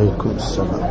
عليكم السلام.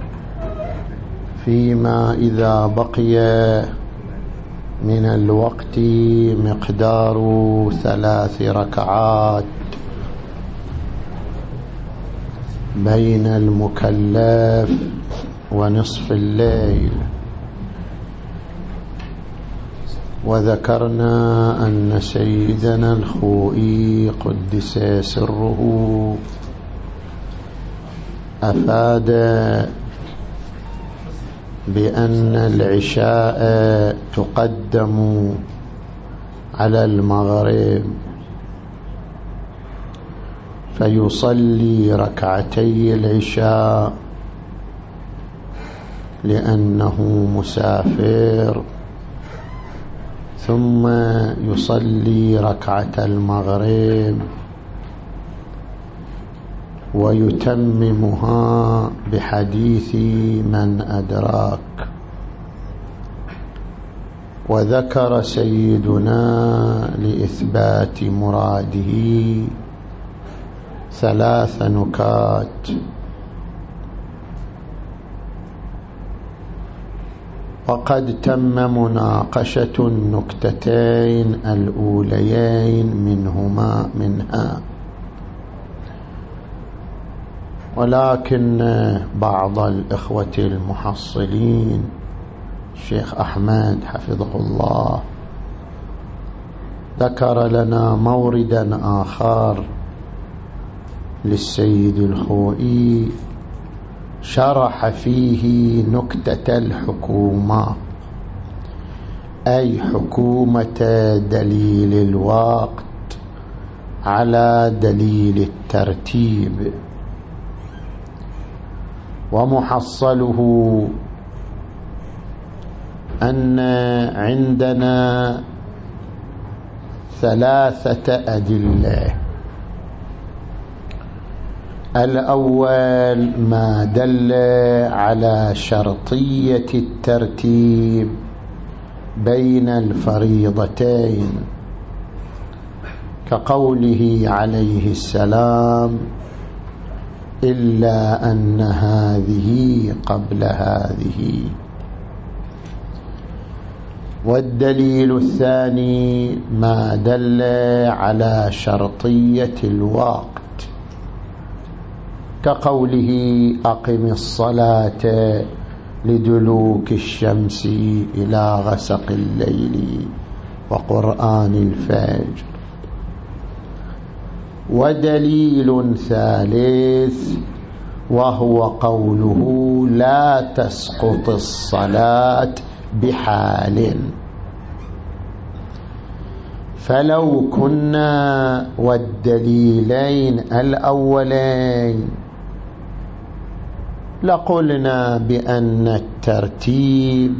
فيما إذا بقي من الوقت مقدار ثلاث ركعات بين المكلف ونصف الليل. وذكرنا أن سيدنا الخوئي قدس سره أفاد بأن العشاء تقدم على المغرب فيصلي ركعتي العشاء لأنه مسافر ثم يصلي ركعة المغرب. ويتممها بحديث من أدراك. وذكر سيدنا لإثبات مراده ثلاث نكات. وقد تم مناقشة النكتتين الأوليين منهما منها. ولكن بعض الإخوة المحصلين الشيخ أحمد حفظه الله ذكر لنا موردا آخر للسيد الخوئي شرح فيه نكتة الحكومة. أي حكومة دليل الوقت على دليل الترتيب. ومحصله أن عندنا ثلاثة أدلة. الأول ما دل على شرطية الترتيب بين الفريضتين كقوله عليه السلام إلا أن هذه قبل هذه. والدليل الثاني ما دل على شرطية الوقت. كقوله أقم الصلاة لدلوك الشمس إلى غسق الليل وقرآن الفجر. ودليل ثالث وهو قوله لا تسقط الصلاة بحال. فلو كنا والدليلين الأولين لقلنا بأن الترتيب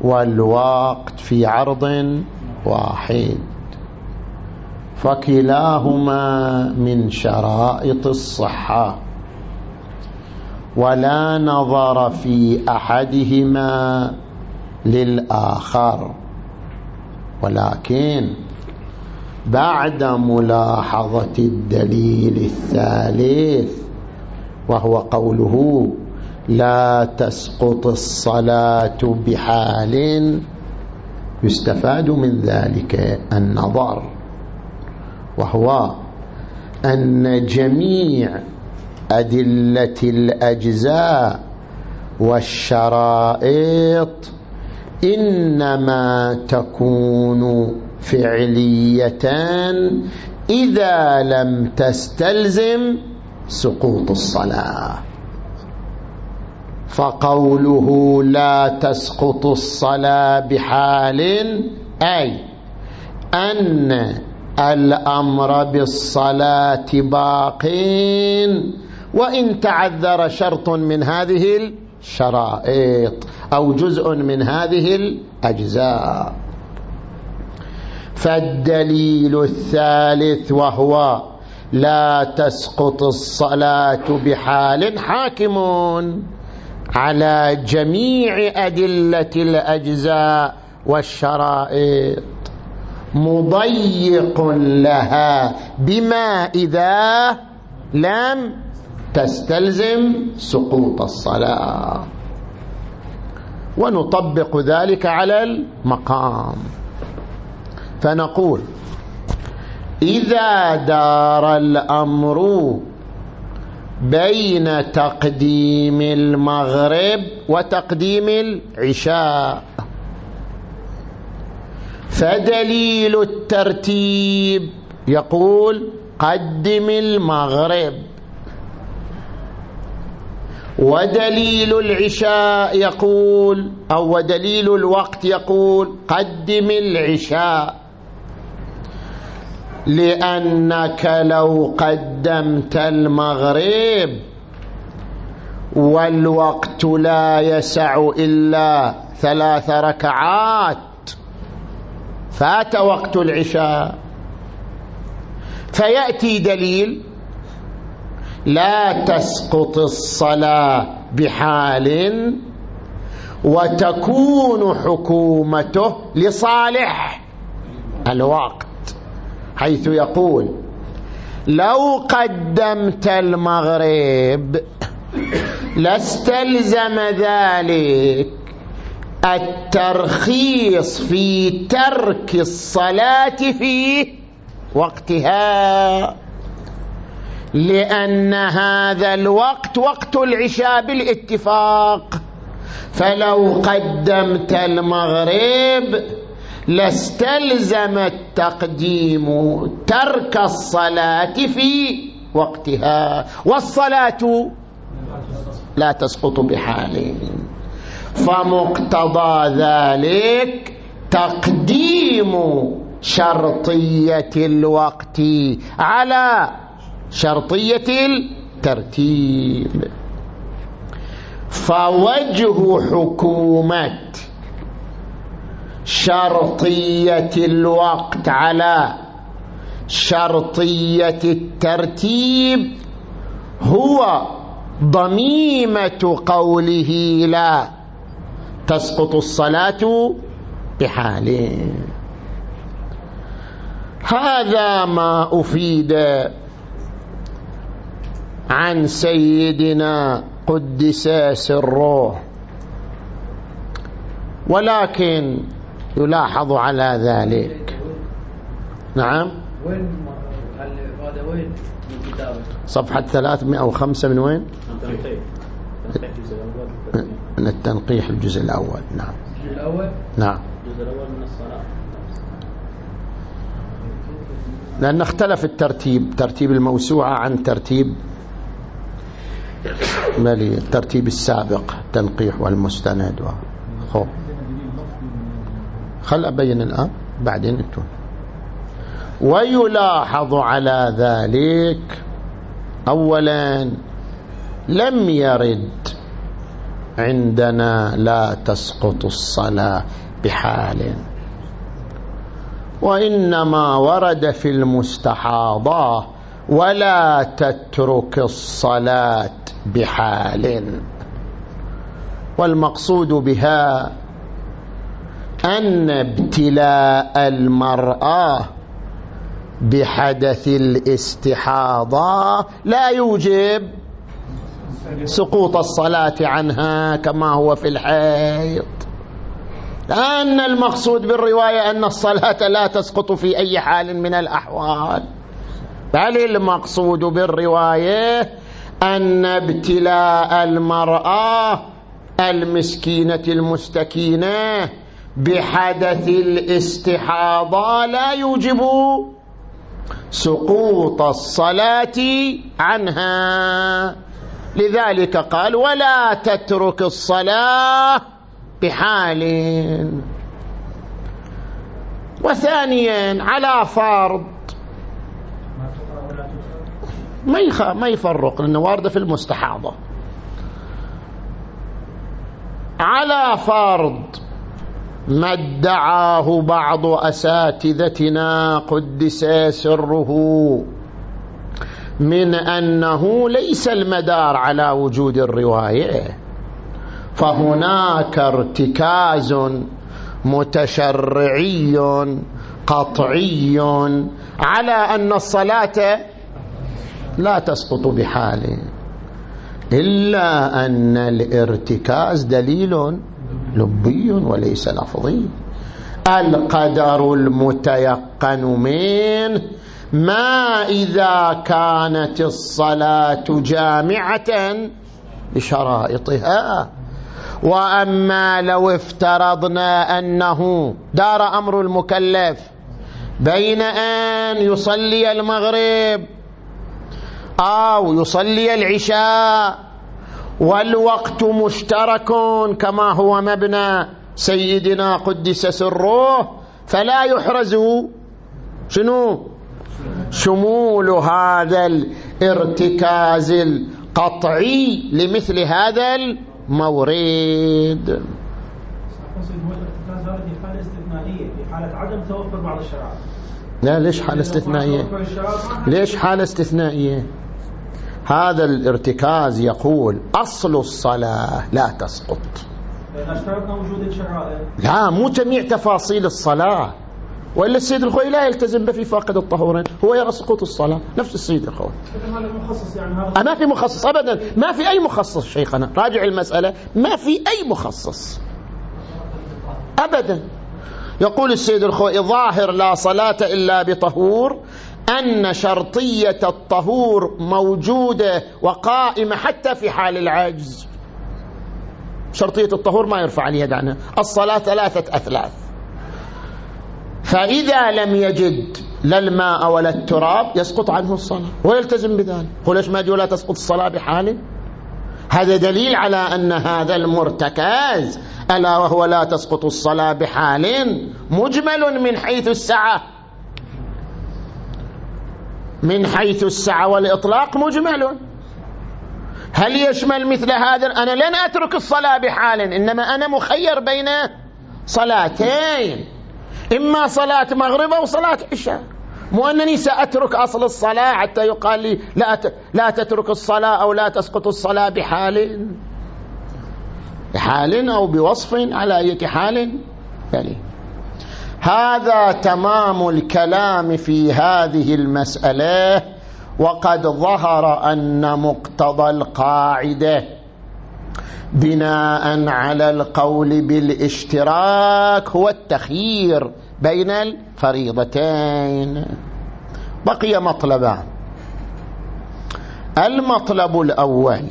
والوقت في عرض واحد. فكلاهما من شرائط الصحة. ولا نظر في بعد ملاحظة الدليل الثالث وهو قوله لا تسقط الصلاة بحال يستفاد من ذلك النظر. وهو أن جميع أدلة الأجزاء والشرائط إنما تكون فعلية إذا لم تستلزم سقوط الصلاة. فقوله لا تسقط الصلاة بحال أي أن الأمر بالصلاة باق وإن تعذر شرط من هذه الشرائط أو جزء من هذه الأجزاء. فالدليل الثالث وهو لا تسقط الصلاة بحال حاكم على جميع أدلة الأجزاء والشرائط. مضيق لها بما إذا لم تستلزم سقوط الصلاة. ونطبق ذلك على المقام. فنقول إذا دار الأمر بين تقديم المغرب وتقديم العشاء فدليل الترتيب يقول قدم المغرب. ودليل العشاء يقول أو ودليل الوقت يقول قدم العشاء. لأنك لو قدمت المغرب والوقت لا يسع إلا ثلاث ركعات فات وقت العشاء. فيأتي دليل لا تسقط الصلاة بحال وتكون حكومته لصالح الوقت حيث يقول لو قدمت المغرب لاستلزم ذلك الترخيص في ترك الصلاة في وقتها. لأن هذا الوقت وقت العشاء بالاتفاق. فلو قدمت المغرب لاستلزم التقديم ترك الصلاة في وقتها. والصلاة لا تسقط بحال. فمقتضى ذلك تقديم شرطية الوقت على شرطية الترتيب. فوجه حكومة شرطية الوقت على شرطية الترتيب هو ضميمة قوله لا تسقط الصلاة بحال. هذا ما أفيد عن سيدنا قدس سره. ولكن يلاحظ على ذلك. نعم. صفحة 305 من وين؟ من التنقيح الجزء الأول. نعم. الجزء الأول؟ نعم. الجزء الأول من الصلاة. لأن اختلف الترتيب ترتيب الموسوعة عن ترتيب مالي الترتيب السابق التنقيح والمستند خب خل أبين الآن بعدين أنتم ويلاحظ على ذلك أولا لم يرد عندنا لا تسقط الصلاة بحال. وإنما ورد في المستحاضة ولا تترك الصلاة بحال. والمقصود بها أن ابتلاء المرأة بحدث الاستحاضة لا يوجب سقوط الصلاة عنها كما هو في الحيض. لأن المقصود بالرواية أن الصلاة لا تسقط في أي حال من الأحوال. بل المقصود بالرواية أن ابتلاء المرأة المسكينة المستكينة بحدث الاستحاضة لا يوجب سقوط الصلاة عنها. لذلك قال ولا تترك الصلاة بحال. وثانيا على فرض. ما. ما يفرق لأنه واردة في المستحاضة. على فرض ما ادعاه بعض أساتذتنا قدس سره. من أنه ليس المدار على وجود الرواية. فهناك ارتكاز متشرعي قطعي على أن الصلاة لا تسقط بحال إلا أن الارتكاز دليل لبي وليس لفظي. القدر المتيقن منه ما إذا كانت الصلاة جامعة لشرائطها. وأما لو افترضنا أنه دار أمر المكلف بين أن يصلي المغرب أو يصلي العشاء والوقت مشترك كما هو مبنى سيدنا قدس سره فلا يحرز. شنو؟ شمول هذا الارتكاز القطعي لمثل هذا المورد لا ليش حالة استثنائية؟ ليش حالة استثنائية؟ هذا الارتكاز يقول أصل الصلاة لا تسقط. لا مو جميع تفاصيل الصلاة. وإلا السيد الخوي لا يلتزم به في فاقد الطهورين. هو يرى سقوط الصلاة. نفس السيد الخوي. يعني ما في مخصص أبدا. ما في أي مخصص شيخنا. راجع المسألة. ما في أي مخصص. أبدا. يقول السيد الخوي ظاهر لا صلاة إلا بطهور أن شرطية الطهور موجودة وقائمة حتى في حال العجز. شرطية الطهور ما يرفع اليد عنها. الصلاة ثلاثة أثلاث. فإذا لم يجد لا الماء ولا التراب يسقط عنه الصلاة ويلتزم بذلك. ليش ما لا تسقط الصلاة بحال؟ هذا دليل على أن هذا المرتكز ألا وهو لا تسقط الصلاة بحال؟ مجمل من حيث السعة. من حيث السعة والإطلاق مجمل. هل يشمل مثل هذا؟ أنا لن أترك الصلاة بحال إنما أنا مخير بين صلاتين. إما صلاة مغرب أو صلاة عشاء. مو أنني سأترك أصل الصلاة حتى يقال لي لا لا تترك الصلاة أو لا تسقط الصلاة بحال. بحال أو بوصف على أي حال. يعني هذا تمام الكلام في هذه المسألة وقد ظهر أن مقتضى القاعدة. بناء على القول بالاشتراك هو التخيير بين الفريضتين. بقي مطلبان. المطلب الأول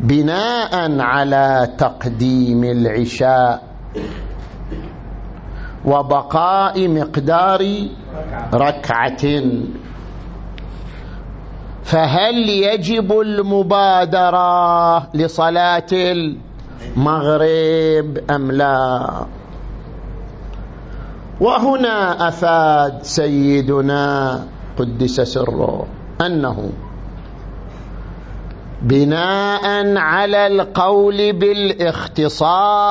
بناء على تقديم العشاء وبقاء مقدار ركعة. فهل يجب المبادرة لصلاة المغرب أم لا؟ وهنا أفاد سيدنا قدس سره أنه بناء على القول بالاختصاص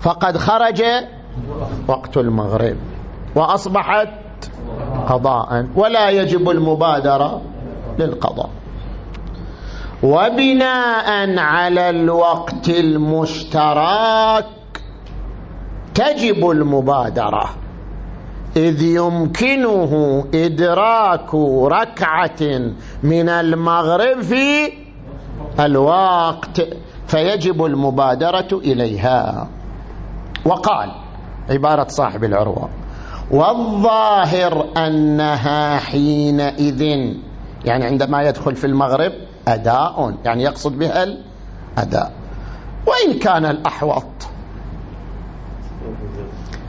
فقد خرج وقت المغرب وأصبحت قضاء ولا يجب المبادرة للقضاء. وبناء على الوقت المشترك تجب المبادرة إذ يمكنه إدراك ركعة من المغرب في الوقت فيجب المبادرة إليها. وقال عبارة صاحب العروة والظاهر أنها حينئذ يعني عندما يدخل في المغرب أداء يعني يقصد بها الأداء وإن كان الأحوط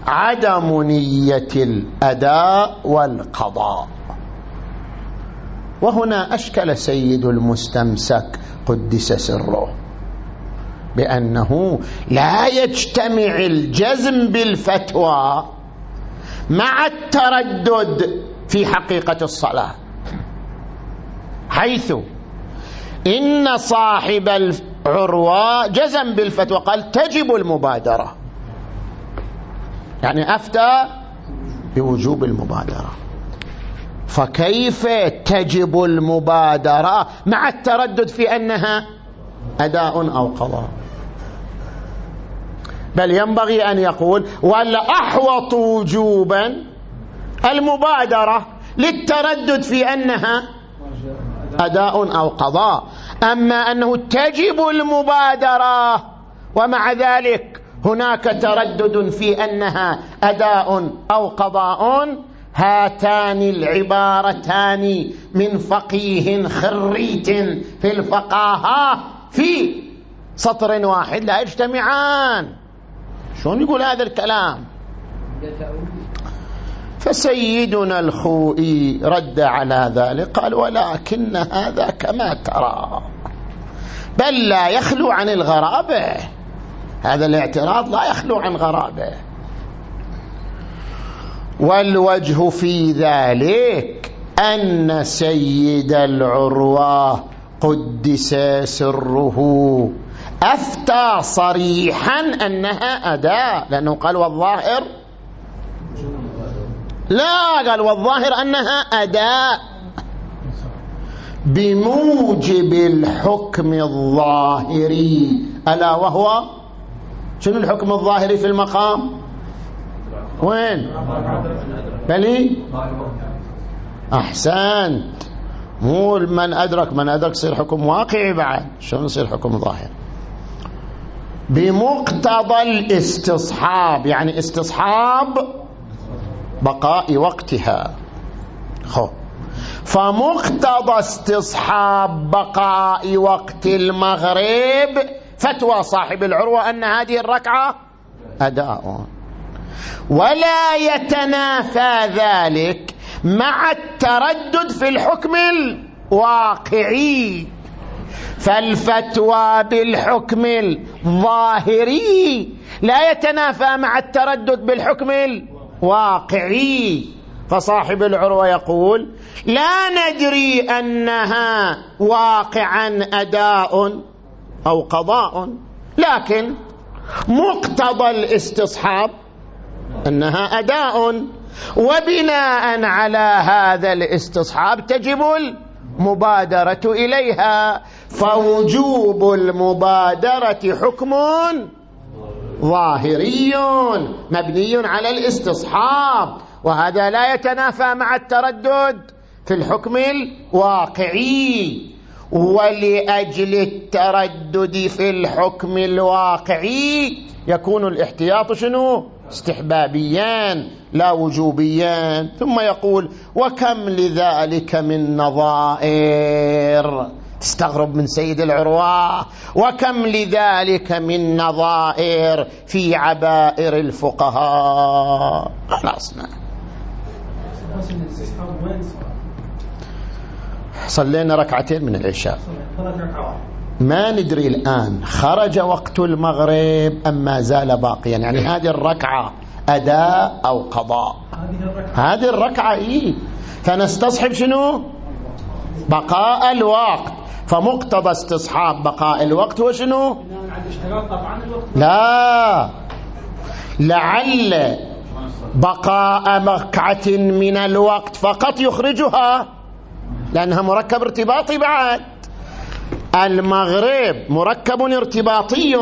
عدم نية الأداء والقضاء. وهنا أشكل سيد المستمسك قدس سره بأنه لا يجتمع الجزم بالفتوى مع التردد في حقيقة الصلاة. حيث إن صاحب العروة جزم بالفتوى قال تجب المبادرة. يعني أفتى بوجوب المبادرة. فكيف تجب المبادرة مع التردد في أنها أداء أو قضاء؟ بل ينبغي أن يقول والأحوط وجوبا المبادرة للتردد في أنها أداء أو قضاء. أما أنه تجب المبادرة ومع ذلك هناك تردد في أنها أداء أو قضاء هاتان العبارتان من فقيه خريت في الفقاهة في سطر واحد لا يجتمعان. شلون يقول هذا الكلام؟ فسيدنا الخوئي رد على ذلك قال ولكن هذا كما ترى. بل لا يخلو عن الغرابة. هذا الاعتراض لا يخلو عن غرابة. والوجه في ذلك أن سيد العروة قدس سره. أفتى صريحا أنها أداء لأنه قال والظاهر. لا قال والظاهر أنها أداء بموجب الحكم الظاهري. ألا وهو؟ شنو الحكم الظاهري في المقام؟ وين؟ بلي أحسنت. مو من أدرك من أدرك يصير حكم واقعي بعد. شلون يصير حكم ظاهر بمقتضى الاستصحاب يعني استصحاب بقاء وقتها. خو فمقتضى استصحاب بقاء وقت المغرب فتوى صاحب العروة أن هذه الركعة أداء. ولا يتنافى ذلك مع التردد في الحكم الواقعي. فالفتوى بالحكم الظاهري لا يتنافى مع التردد بالحكم الواقعي. فصاحب العروة يقول لا ندري أنها واقعا أداء أو قضاء لكن مقتضى الاستصحاب أنها أداء. وبناء على هذا الاستصحاب تجب المبادرة إليها. فوجوب المبادرة حكم ظاهري مبني على الاستصحاب وهذا لا يتنافى مع التردد في الحكم الواقعي. ولأجل التردد في الحكم الواقعي يكون الاحتياط شنو؟ استحبابيان لا وجوبيان. ثم يقول وكم لذلك من نظائر؟ تستغرب من سيد العروة. وكم لذلك من نظائر في عبائر الفقهاء. خلاص. صلينا ركعتين من العشاء. ما ندري الآن خرج وقت المغرب أم ما زال باقيا؟ يعني هذه الركعة أداء أو قضاء؟ هذه الركعة إيه. فنستصحب شنو؟ بقاء الوقت. فمقتضى استصحاب بقاء الوقت هو شنو؟ لا. لعل بقاء ركعة من الوقت فقط يخرجها لأنها مركب ارتباطي بعد. المغرب مركب ارتباطي.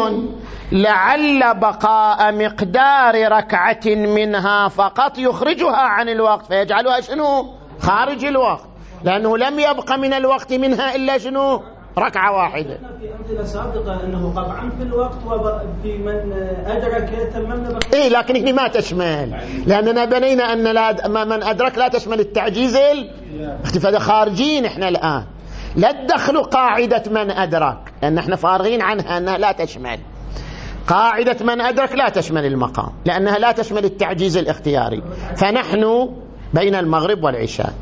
لعل بقاء مقدار ركعة منها فقط يخرجها عن الوقت فيجعلها شنو؟ خارج الوقت. لأنه لم يبق من الوقت منها إلا شنو؟ ركعة واحدة. في أمثلة سابقة أنه قطعا في الوقت وفي من أدرك تممنا إيه لكن هنا ما تشمل. لأننا بنينا أن لا من أدرك لا تشمل التعجيز اختفاء خارجين إحنا الآن. لا تدخلوا قاعدة من أدرك. لأن إحنا فارغين عنها أنها لا تشمل. قاعدة من أدرك لا تشمل المقام. لأنها لا تشمل التعجيز الاختياري. فنحن بين المغرب والعشاء.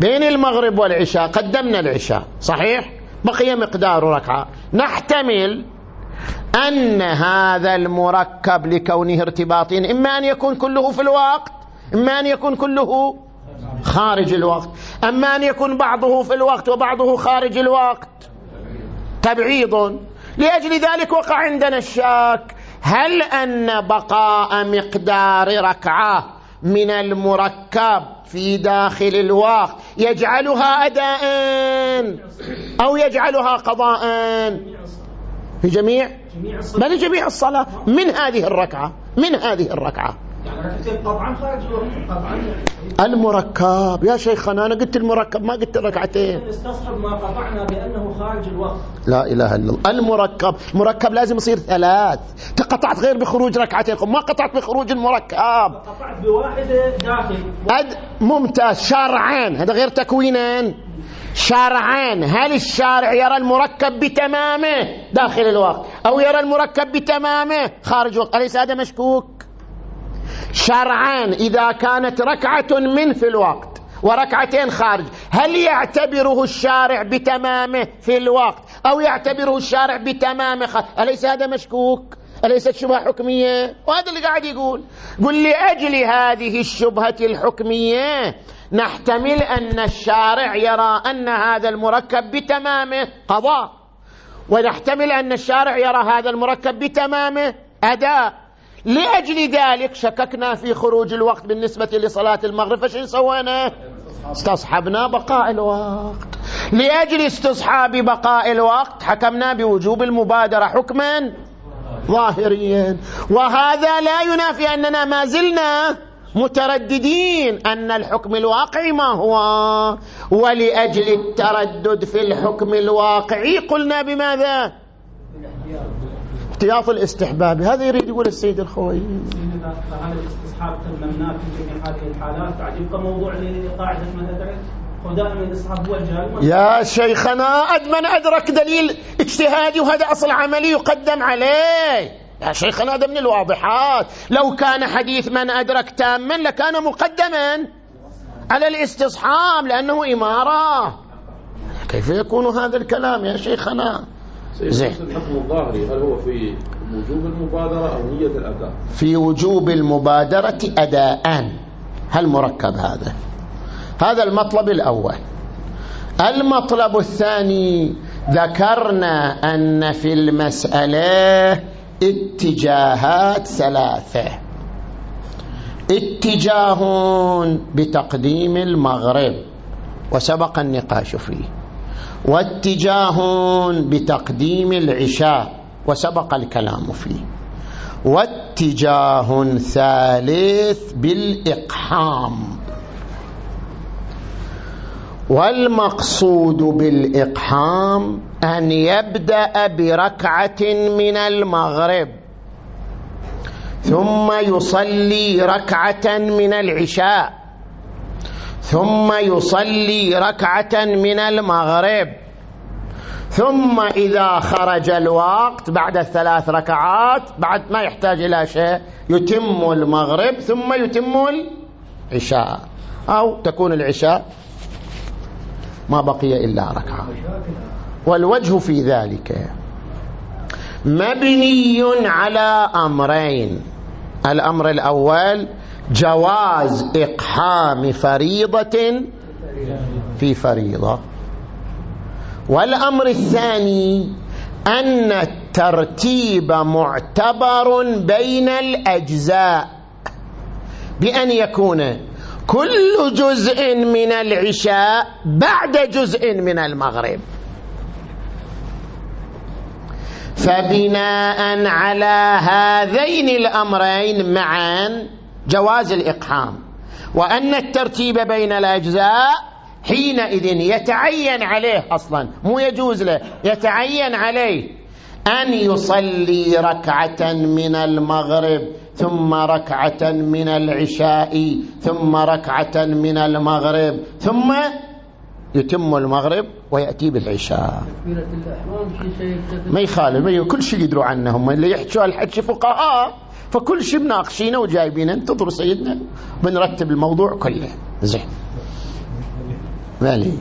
بين المغرب والعشاء قدمنا العشاء صحيح؟ بقي مقدار ركعة. نحتمل أن هذا المركب لكونه ارتباطي إما أن يكون كله في الوقت إما أن يكون كله خارج الوقت أما أن يكون بعضه في الوقت وبعضه خارج الوقت. تبعيض. لأجل ذلك وقع عندنا الشاك هل أن بقاء مقدار ركعة من المركب في داخل الوقت. يجعلها أداء أو يجعلها قضاء. في جميع؟ بل جميع الصلاة. من هذه الركعة؟ من هذه الركعة؟ المركب. يا شيخنا أنا قلت المركب ما قلت الركعتين استصحب ما قطعنا بأنه خارج الوقت لا إله إلا الله. المركب. مركب لازم يصير ثلاث. تقطعت غير بخروج ركعتين ما قطعت بخروج المركب. قطعت بواحدة داخل أد ممتاز. شرعا هذا غير تكوينا شرعا هل الشارع يرى المركب بتمامه؟ داخل الوقت. أو يرى المركب بتمامه؟ خارج الوقت. أليس هذا مشكوك؟ شرعا إذا كانت ركعة من في الوقت وركعتين خارج. هل يعتبره الشارع بتمامه في الوقت؟ أو يعتبره الشارع بتمامه خارج أليس هذا مشكوك؟ أليست شبهة حكمية؟ وهذا اللي قاعد يقول. قل لأجل هذه الشبهة الحكمية نحتمل أن الشارع يرى أن هذا المركب بتمامه قضاء. ونحتمل أن الشارع يرى هذا المركب بتمامه أداء. لأجل ذلك شككنا في خروج الوقت بالنسبة لصلاة المغرب فشين سوينا؟ استصحبنا بقاء الوقت. لأجل استصحاب بقاء الوقت حكمنا بوجوب المبادرة حكما ظاهريا. وهذا لا ينافي أننا ما زلنا مترددين أن الحكم الواقعي ما هو. ولأجل التردد في الحكم الواقعي قلنا بماذا؟ احتياط الاستحباب. هذا يريد يقول السيد الخوي. هذا الاستصحاب تممناه في جميع هذه الحالات يبقى موضوع من هو الجال يا شيخنا ادمن أدرك دليل اجتهادي وهذا أصل عملي يقدم عليه. يا شيخنا هذا من الواضحات. لو كان حديث من أدرك تاما لكان مقدما على الاستصحاب لأنه إمارة. كيف يكون هذا الكلام يا شيخنا؟ زين. الحكم الظاهري. هل هو في وجوب المبادرة أو نية الأداء؟ في وجوب المبادرة أداء هل مركب هذا؟ هذا المطلب الأول. المطلب الثاني ذكرنا أن في المسألة اتجاهات ثلاثة. اتجاه بتقديم المغرب وسبق النقاش فيه. واتجاه بتقديم العشاء وسبق الكلام فيه. واتجاه ثالث بالإقحام. والمقصود بالإقحام أن يبدأ بركعة من المغرب ثم يصلي ركعة من العشاء. ثم يصلي ركعة من المغرب. ثم إذا خرج الوقت بعد الثلاث ركعات بعد ما يحتاج إلى شيء يتم المغرب ثم يتم العشاء. أو تكون العشاء ما بقي إلا ركعة. والوجه في ذلك مبني على أمرين. الأمر الأول جواز إقحام فريضة في فريضة. والأمر الثاني أن الترتيب معتبر بين الأجزاء بأن يكون كل جزء من العشاء بعد جزء من المغرب. فبناء على هذين الأمرين معا جواز الإقحام. وأن الترتيب بين الأجزاء حينئذ يتعين عليه أصلا مو يجوز له يتعين عليه. أن يصلي ركعة من المغرب ثم ركعة من العشاء ثم ركعة من المغرب ثم يتم المغرب ويأتي بالعشاء. ما يخالف كل شيء يدروا عنهم اللي يحكوا الحكي فقهاء. فكل شيء بناقشينه وجايبينه. انتظروا سيدنا بنرتب الموضوع كله. زين. مالي.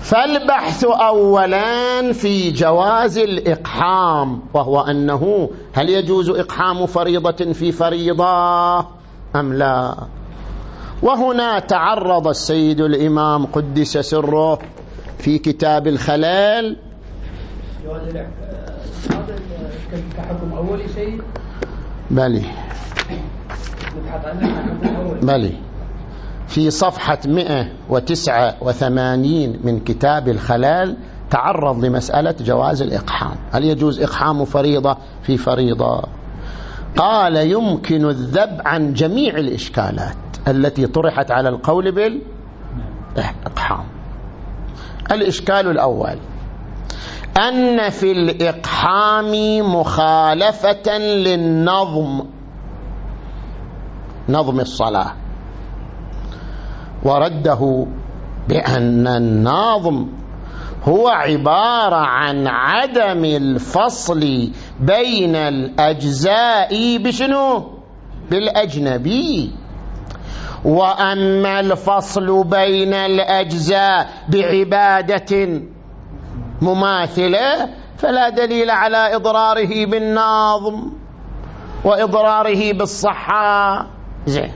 فالبحث اولا في جواز الإقحام وهو أنه هل يجوز إقحام فريضة في فريضة أم لا؟ وهنا تعرض السيد الإمام قدس سره في كتاب الخلال. كحكم اولي شيء؟ بلي بلي في صفحة 189 من كتاب الخلال تعرض لمسألة جواز الإقحام. هل يجوز إقحام فريضة؟ في فريضة. قال يمكن الذب عن جميع الإشكالات التي طرحت على القول بالإقحام. الإشكال الأول. أن في الإقحام مخالفة للنظم نظم الصلاة. ورده بأن النظم هو عبارة عن عدم الفصل بين الأجزاء بشنو؟ بالأجنبي. وأما الفصل بين الأجزاء بعبادة مماثلة فلا دليل على إضراره بالنظم وإضراره بالصحة. زين.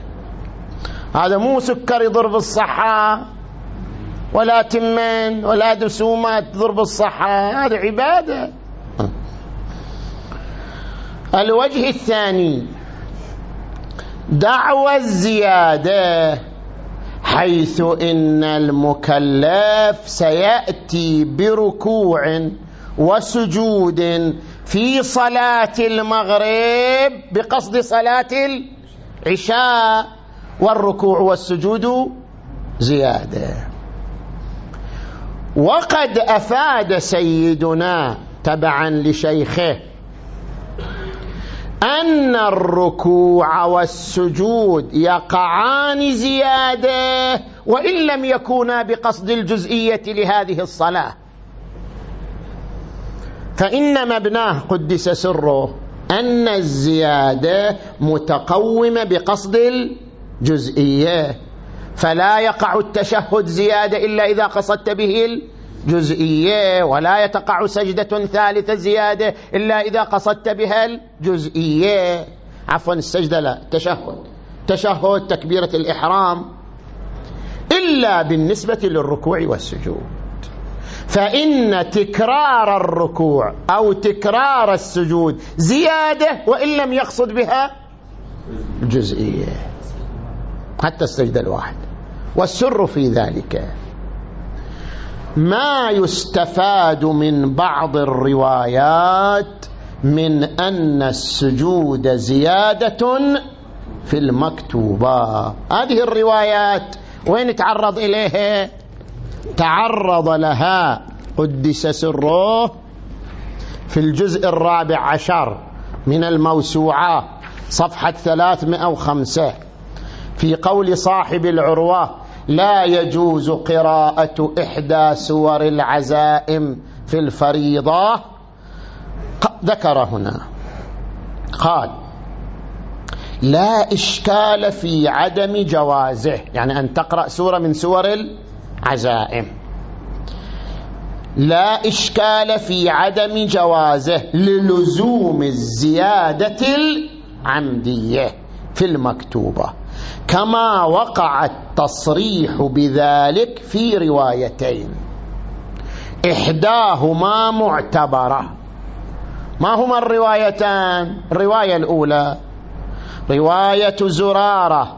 هذا مو سكر يضر بالصحة ولا تمن ولا دسومات تضر بالصحة. هذا عبادة. الوجه الثاني دعوى الزيادة. حيث إن المكلف سيأتي بركوع وسجود في صلاة المغرب بقصد صلاة العشاء والركوع والسجود زيادة. وقد أفاد سيدنا تبعا لشيخه أن الركوع والسجود يقعان زيادة وإن لم يكونا بقصد الجزئية لهذه الصلاة. فإن مبناه قدس سره أن الزيادة متقومة بقصد الجزئية. فلا يقع التشهد زيادة إلا إذا قصدت به الجزئية ولا يتقع سجدة ثالثة زيادة إلا إذا قصدت بها الجزئية. عفوا السجدة لا تشهد. تشهد تكبيرة الإحرام. إلا بالنسبة للركوع والسجود. فإن تكرار الركوع أو تكرار السجود زيادة وإن لم يقصد بها الجزئية حتى السجدة الواحد والسر في ذلك ما يستفاد من بعض الروايات من أن السجود زيادة في المكتوبة. هذه الروايات وين تعرض إليها؟ تعرض لها قدس سره في الجزء الرابع عشر من الموسوعة صفحة 305 في قول صاحب العروة لا يجوز قراءة إحدى سور العزائم في الفريضة. ذكر هنا. قال لا إشكال في عدم جوازه يعني أن تقرأ سورة من سور العزائم. لا إشكال في عدم جوازه للزوم الزيادة العمدية في المكتوبة. كما وقع التصريح بذلك في روايتين. إحداهما معتبرة. ما هما الروايتان؟ الرواية الأولى رواية زرارة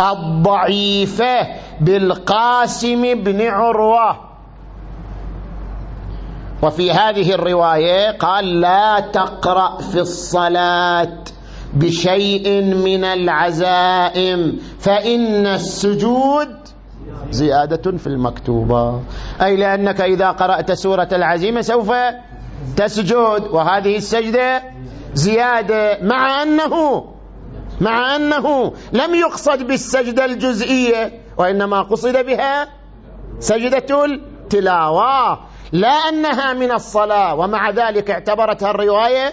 الضعيفة بالقاسم بن عروة. وفي هذه الرواية قال لا تقرأ في الصلاة. بشيء من العزائم. فإن السجود زيادة في المكتوبة. أي لأنك إذا قرأت سورة العزيمة سوف تسجد. وهذه السجدة زيادة. مع أنه مع أنه لم يقصد بالسجدة الجزئية وإنما قصد بها سجدة التلاوة. لا أنها من الصلاة. ومع ذلك اعتبرتها الرواية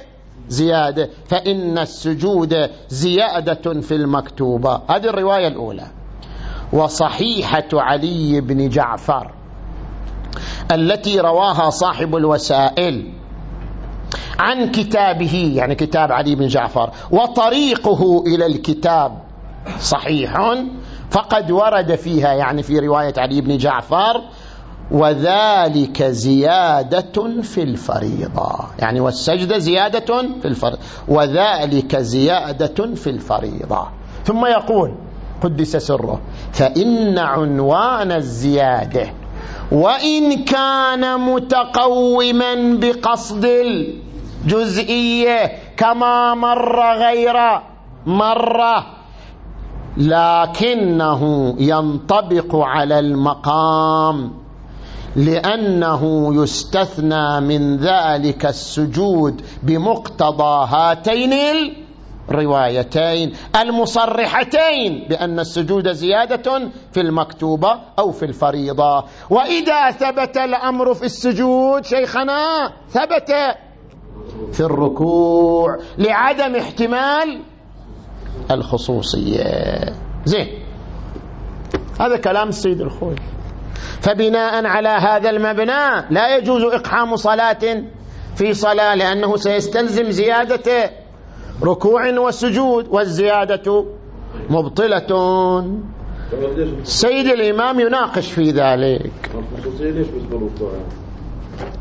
زيادة فإن السجود زيادة في المكتوبة. هذه الرواية الأولى. وصحيحة علي بن جعفر التي رواها صاحب الوسائل عن كتابه يعني كتاب علي بن جعفر وطريقه إلى الكتاب. صحيح. فقد ورد فيها يعني في رواية علي بن جعفر وذلك زيادة في الفريضة. يعني والسجدة زيادة في الفريضة. وذلك زيادة في الفريضة. ثم يقول قدس سره فإن عنوان الزيادة وإن كان متقوما بقصد الجزئية كما مر غير مرة لكنه ينطبق على المقام. لأنه يستثنى من ذلك السجود بمقتضى هاتين الروايتين. المصرحتين بأن السجود زيادة في المكتوبة أو في الفريضة. وإذا ثبت الأمر في السجود شيخنا ثبت في الركوع لعدم احتمال الخصوصية. زين. هذا كلام السيد الخوي. فبناء على هذا المبنى لا يجوز إقحام صلاة في صلاة لأنه سيستلزم زيادة ركوع وسجود والزيادة مبطلة. سيد الإمام يناقش في ذلك.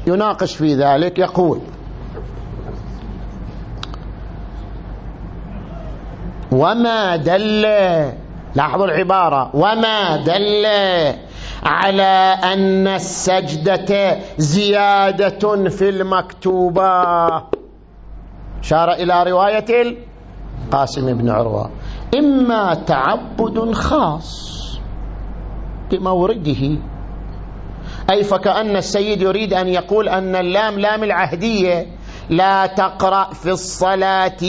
يناقش في ذلك يقول وما دل لاحظوا العبارة وما دل على أن السجدة زيادة في المكتوبة. شار إلى رواية القاسم بن عروة. إما تعبد خاص بمورده أي فكأن السيد يريد أن يقول أن اللام لام العهدية لا تقرأ في الصلاة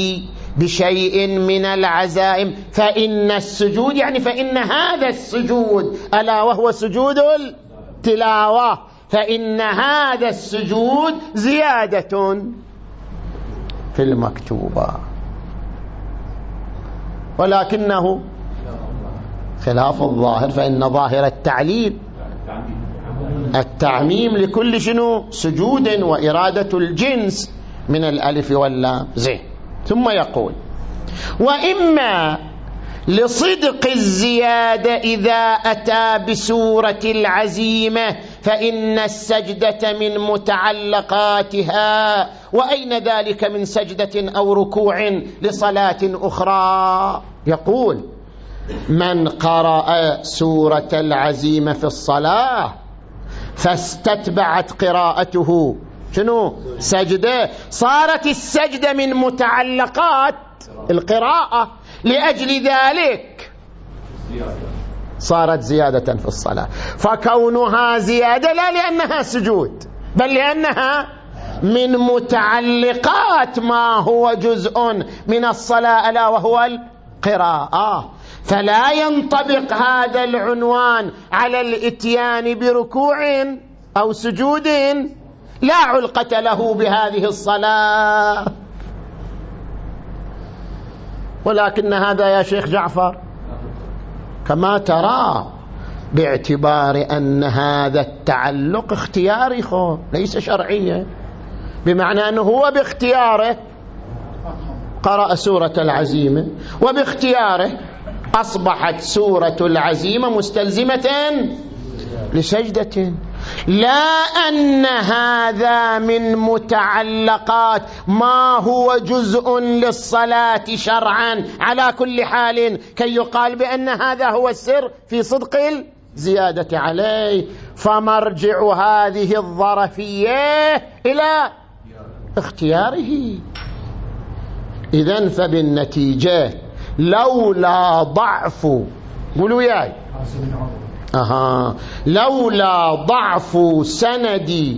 بشيء من العزائم. فإن السجود يعني فإن هذا السجود ألا وهو سجود التلاوة. فإن هذا السجود زيادة في المكتوبة. ولكنه خلاف الظاهر فإن ظاهر التعليل التعميم لكل شنو؟ سجود وإرادة الجنس من الألف واللام. زين. ثم يقول وإما لصدق الزيادة إذا أتى بسورة العزيمة فإن السجدة من متعلقاتها وأين ذلك من سجدة أو ركوع لصلاة أخرى؟ يقول من قرأ سورة العزيمة في الصلاة فاستتبعت قراءته شنو؟ سجدة. صارت السجدة من متعلقات القراءة لأجل ذلك صارت زيادة في الصلاة. فكونها زيادة لا لأنها سجود بل لأنها من متعلقات ما هو جزء من الصلاة ألا وهو القراءة. فلا ينطبق هذا العنوان على الإتيان بركوع أو سجود لا علقة له بهذه الصلاة. ولكن هذا يا شيخ جعفر كما ترى باعتبار أن هذا التعلق اختياري خو ليس شرعيا. بمعنى أنه هو باختياره قرأ سورة العزيمة وباختياره أصبحت سورة العزيمة مستلزمة لسجدة. لا أن هذا من متعلقات ما هو جزء للصلاة شرعا. على كل حال كي يقال بأن هذا هو السر في صدق زيادة عليه. فمرجع هذه الظرفية إلى اختياره. إذا فبالنتيجة لولا ضعف قولوا ياي. أها. لولا ضعف سند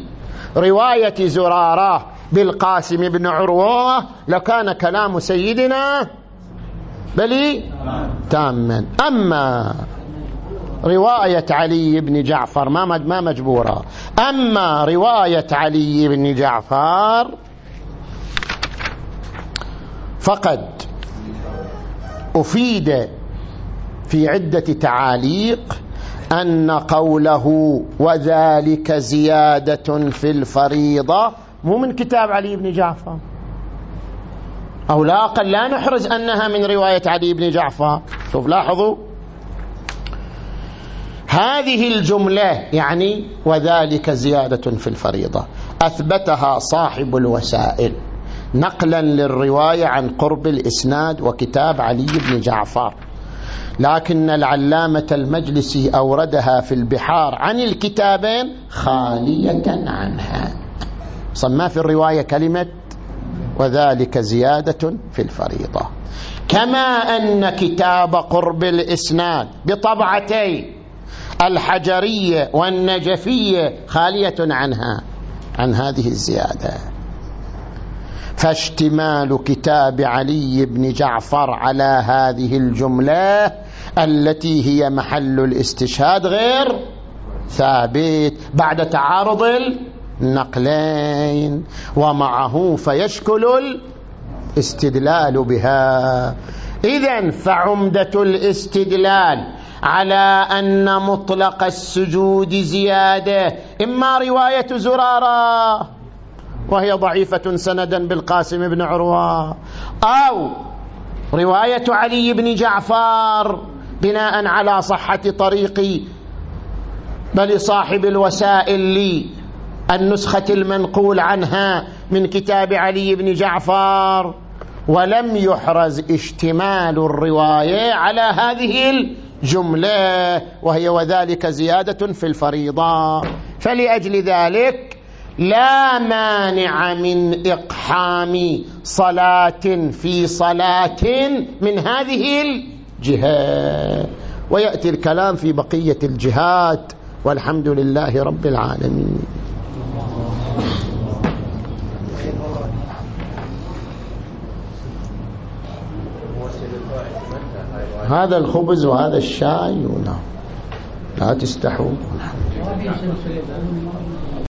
رواية زرارة بالقاسم بن عروة لكان كلام سيدنا بل تاما. أما رواية علي بن جعفر ما ما مجبورة. أما رواية علي بن جعفر فقد أفيد في عدة تعاليق أن قوله وذلك زيادة في الفريضة مو من كتاب علي بن جعفر. أو لا قل لا نحرز أنها من رواية علي بن جعفر. شوف لاحظوا. هذه الجملة يعني وذلك زيادة في الفريضة. أثبتها صاحب الوسائل. نقلا للرواية عن قرب الإسناد وكتاب علي بن جعفر. لكن العلامة المجلسي أوردها في البحار عن الكتابين خالية عنها. صما في الرواية كلمة وذلك زيادة في الفريضة. كما أن كتاب قرب الإسناد بطبعتي الحجرية والنجفية خالية عنها عن هذه الزيادة. فاشتمال كتاب علي بن جعفر على هذه الجملة التي هي محل الاستشهاد غير ثابت بعد تعارض النقلين ومعه فيشكل الاستدلال بها. إذا فعمدة الاستدلال على أن مطلق السجود زيادة إما رواية زرارة وهي ضعيفة سندا بالقاسم بن عروة. أو رواية علي بن جعفر بناء على صحة طريق بل صاحب الوسائل لي النسخة المنقول عنها من كتاب علي بن جعفر. ولم يحرز اشتمال الرواية على هذه الجملة وهي وذلك زيادة في الفريضة. فلأجل ذلك لا مانع من إقحام صلاة في صلاة من هذه الجهة ويأتي الكلام في بقية الجهات. والحمد لله رب العالمين. هذا الخبز وهذا الشاي لا تستحوا.